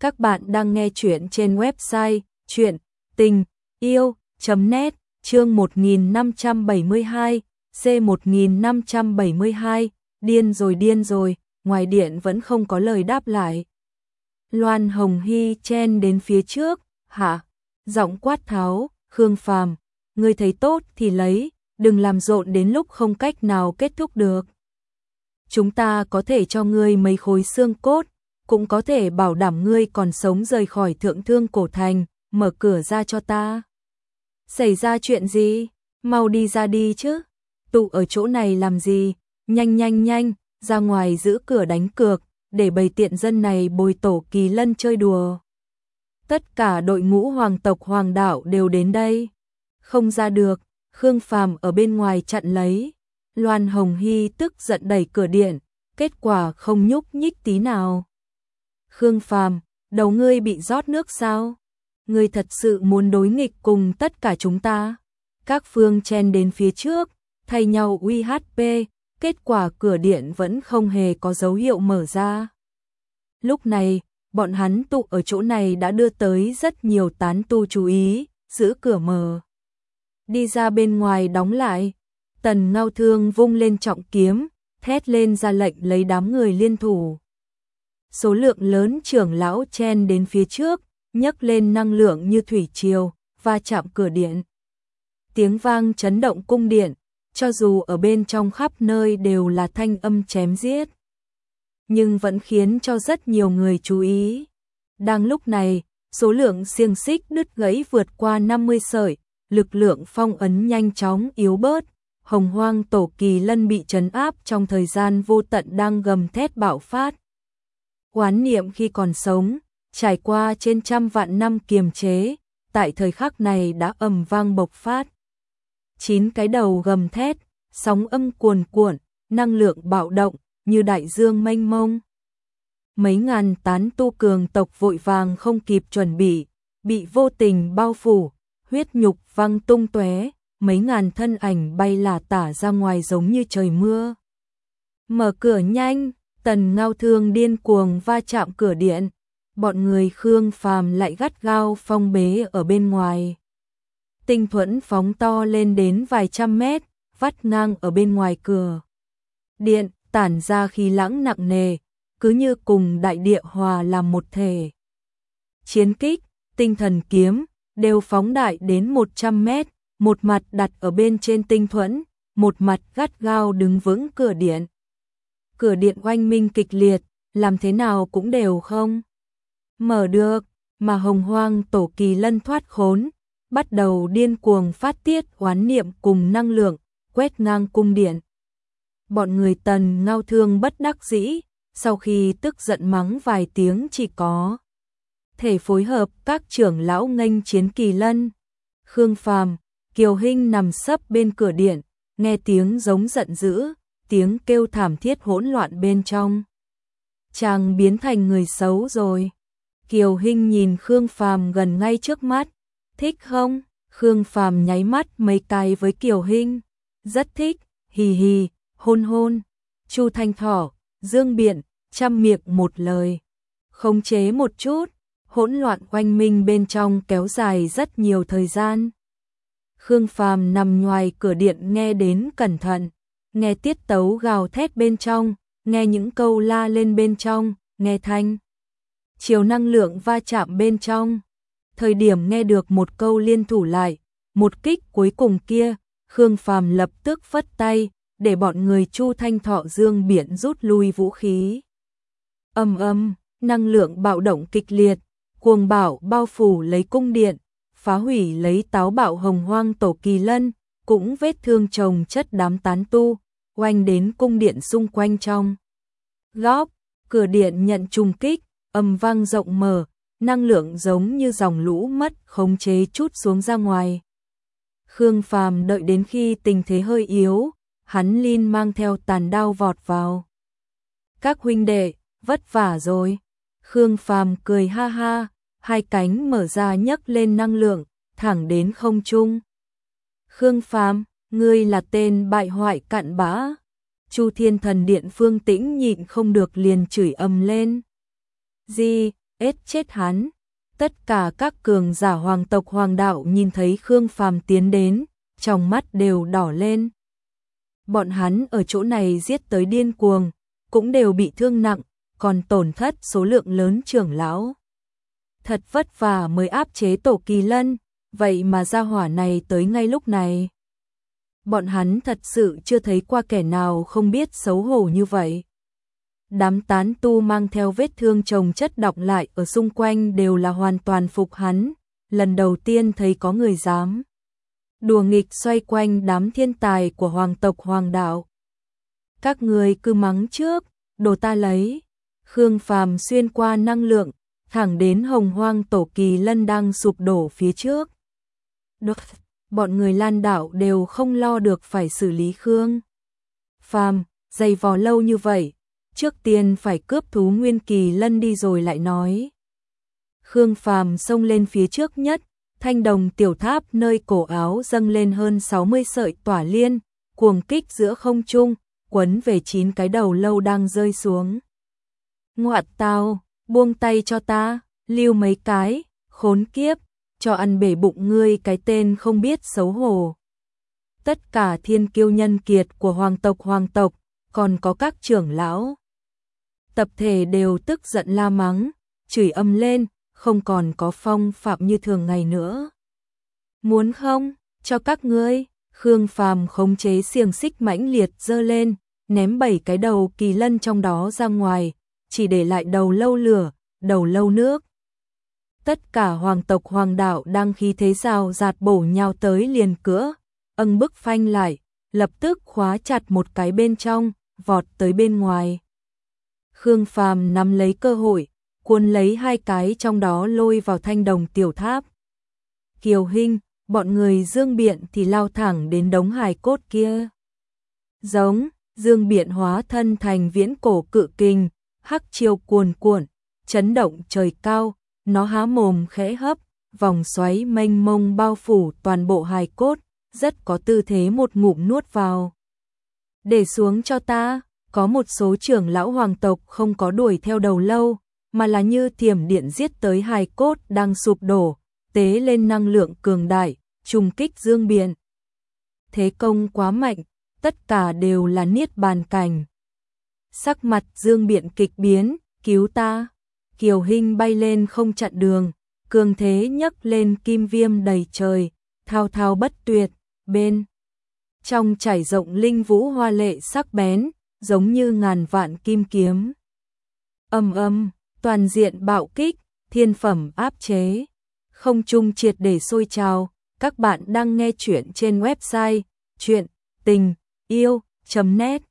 Các bạn đang nghe chuyện trên website chuyện tình yêu.net chương 1572, C1572, điên rồi điên rồi, ngoài điện vẫn không có lời đáp lại. Loan Hồng Hy chen đến phía trước, hả? Giọng quát tháo, Khương Phàm, người thấy tốt thì lấy, đừng làm rộn đến lúc không cách nào kết thúc được. Chúng ta có thể cho ngươi mấy khối xương cốt, cũng có thể bảo đảm ngươi còn sống rời khỏi thượng thương cổ thành, mở cửa ra cho ta. Xảy ra chuyện gì? Mau đi ra đi chứ. Tụ ở chỗ này làm gì? Nhanh nhanh nhanh, ra ngoài giữ cửa đánh cược, để bầy tiện dân này bồi tổ kỳ lân chơi đùa. Tất cả đội ngũ hoàng tộc hoàng đạo đều đến đây. Không ra được, Khương Phàm ở bên ngoài chặn lấy. Loan Hồng Hy tức giận đẩy cửa điện, kết quả không nhúc nhích tí nào. Khương Phàm, đầu ngươi bị rót nước sao? Ngươi thật sự muốn đối nghịch cùng tất cả chúng ta? Các phương chen đến phía trước, thay nhau uy HP, kết quả cửa điện vẫn không hề có dấu hiệu mở ra. Lúc này, bọn hắn tụ ở chỗ này đã đưa tới rất nhiều tán tu chú ý, giữ cửa mở. Đi ra bên ngoài đóng lại, tần ngao thương vung lên trọng kiếm, thét lên ra lệnh lấy đám người liên thủ. Số lượng lớn trưởng lão chen đến phía trước, nhấc lên năng lượng như thủy triều, va chạm cửa điện. Tiếng vang chấn động cung điện, cho dù ở bên trong khắp nơi đều là thanh âm chém giết. Nhưng vẫn khiến cho rất nhiều người chú ý. Đang lúc này, số lượng xiềng xích đứt gãy vượt qua 50 sợi, lực lượng phong ấn nhanh chóng yếu bớt. Hồng hoang tổ kỳ lân bị trấn áp trong thời gian vô tận đang gầm thét bạo phát. Quán niệm khi còn sống, trải qua trên trăm vạn năm kiềm chế, tại thời khắc này đã ầm vang bộc phát. Chín cái đầu gầm thét, sóng âm cuồn cuộn, năng lượng bạo động, như đại dương mênh mông. Mấy ngàn tán tu cường tộc vội vàng không kịp chuẩn bị, bị vô tình bao phủ, huyết nhục văng tung tóe, mấy ngàn thân ảnh bay lả tả ra ngoài giống như trời mưa. Mở cửa nhanh, tần ngao thương điên cuồng va chạm cửa điện, bọn người Khương Phàm lại gắt gao phong bế ở bên ngoài. Tinh thuẫn phóng to lên đến vài trăm mét, vắt ngang ở bên ngoài cửa. Điện tản ra khí lãng nặng nề, cứ như cùng đại địa hòa làm một thể. Chiến kích, tinh thần kiếm, đều phóng đại đến 100 mét, một mặt đặt ở bên trên tinh thuẫn, một mặt gắt gao đứng vững cửa điện. Cửa điện oanh minh kịch liệt, làm thế nào cũng đều không mở được, mà hồng hoang tổ kỳ lân thoát khốn, bắt đầu điên cuồng phát tiết oán niệm cùng năng lượng, quét ngang cung điện. Bọn người tần ngao thương bất đắc dĩ, sau khi tức giận mắng vài tiếng chỉ có thể phối hợp các trưởng lão nghênh chiến kỳ lân. Khương Phàm, Kiều Hinh nằm sấp bên cửa điện, nghe tiếng giống giận dữ, tiếng kêu thảm thiết hỗn loạn bên trong. Chàng biến thành người xấu rồi. Kiều Hinh nhìn Khương Phàm gần ngay trước mắt, thích không? Khương Phàm nháy mắt mấy cái với Kiều Hinh, rất thích, hì hì, hôn hôn. Chu Thanh Thỏ, Dương Biện, chăm miệng một lời. Khống chế một chút, hỗn loạn quanh minh bên trong kéo dài rất nhiều thời gian. Khương Phàm nằm ngoài cửa điện nghe đến cẩn thận, nghe tiết tấu gào thét bên trong, nghe những câu la lên bên trong, nghe thanh. Chiều năng lượng va chạm bên trong. Thời điểm nghe được một câu liên thủ lại, một kích cuối cùng kia, Khương Phàm lập tức phất tay, để bọn người Chu Thanh Thọ Dương Biển rút lui vũ khí. Âm âm, năng lượng bạo động kịch liệt, cuồng bảo bao phủ lấy cung điện, phá hủy lấy táo bạo hồng hoang tổ kỳ lân, cũng vết thương chồng chất đám tán tu, oanh đến cung điện xung quanh trong. Góc, cửa điện nhận trùng kích, âm vang rộng mở, năng lượng giống như dòng lũ mất khống chế chút xuống ra ngoài. Khương Phàm đợi đến khi tình thế hơi yếu, hắn Linh mang theo tàn đao vọt vào. Các huynh đệ, vất vả rồi. Khương Phàm cười ha ha, hai cánh mở ra nhấc lên năng lượng, thẳng đến không trung. Khương Phàm, ngươi là tên bại hoại cặn bã. Chu Thiên Thần Điện Phương Tĩnh nhịn không được liền chửi ầm lên. Gì, ết chết hắn. Tất cả các cường giả hoàng tộc hoàng đạo nhìn thấy Khương Phàm tiến đến, trong mắt đều đỏ lên. Bọn hắn ở chỗ này giết tới điên cuồng, cũng đều bị thương nặng, còn tổn thất số lượng lớn trưởng lão. Thật vất vả mới áp chế tổ kỳ lân, vậy mà gia hỏa này tới ngay lúc này. Bọn hắn thật sự chưa thấy qua kẻ nào không biết xấu hổ như vậy. Đám tán tu mang theo vết thương chồng chất đọc lại ở xung quanh đều là hoàn toàn phục hắn, lần đầu tiên thấy có người dám. Đùa nghịch xoay quanh đám thiên tài của hoàng tộc hoàng đạo. Các người cứ mắng trước, đồ ta lấy. Khương Phàm xuyên qua năng lượng, thẳng đến hồng hoang tổ kỳ lân đang sụp đổ phía trước. Được, bọn người lan đảo đều không lo được phải xử lý Khương. Phàm, dày vò lâu như vậy, trước tiên phải cướp thú nguyên kỳ lân đi rồi lại nói. Khương Phàm xông lên phía trước nhất, thanh đồng tiểu tháp nơi cổ áo dâng lên hơn 60 sợi tỏa liên, cuồng kích giữa không trung, quấn về chín cái đầu lâu đang rơi xuống. Ngoạt tao, buông tay cho ta, lưu mấy cái, khốn kiếp, cho ăn bể bụng ngươi cái tên không biết xấu hổ. Tất cả thiên kiêu nhân kiệt của hoàng tộc hoàng tộc, còn có các trưởng lão. Tập thể đều tức giận la mắng, chửi âm lên, không còn có phong phạm như thường ngày nữa. Muốn không, cho các ngươi, Khương Phàm khống chế xiềng xích mãnh liệt dơ lên, ném bảy cái đầu kỳ lân trong đó ra ngoài, chỉ để lại đầu lâu lửa, đầu lâu nước. Tất cả hoàng tộc hoàng đạo đang khí thế rào giạt bổ nhau tới liền cửa, âng bức phanh lại, lập tức khóa chặt một cái bên trong, vọt tới bên ngoài. Khương Phàm nắm lấy cơ hội, cuốn lấy hai cái trong đó lôi vào thanh đồng tiểu tháp. Kiều Hinh, bọn người Dương Biện thì lao thẳng đến đống hài cốt kia. Giống, Dương Biện hóa thân thành viễn cổ cự kinh, hắc chiêu cuồn cuộn, chấn động trời cao, nó há mồm khẽ hấp, vòng xoáy mênh mông bao phủ toàn bộ hài cốt, rất có tư thế một ngụm nuốt vào. Để xuống cho ta, có một số trưởng lão hoàng tộc không có đuổi theo đầu lâu, mà là như thiểm điện giết tới hài cốt đang sụp đổ, tế lên năng lượng cường đại, trùng kích dương biển. Thế công quá mạnh, tất cả đều là niết bàn cảnh. Sắc mặt dương biện kịch biến, cứu ta. Kiều Hinh bay lên không chặn đường, cường thế nhấc lên kim viêm đầy trời, thao thao bất tuyệt, bên. Trong chảy rộng linh vũ hoa lệ sắc bén, giống như ngàn vạn kim kiếm. Âm âm, toàn diện bạo kích, thiên phẩm áp chế. Không trung triệt để sôi trào, các bạn đang nghe chuyện trên website chuyện tình yêu.net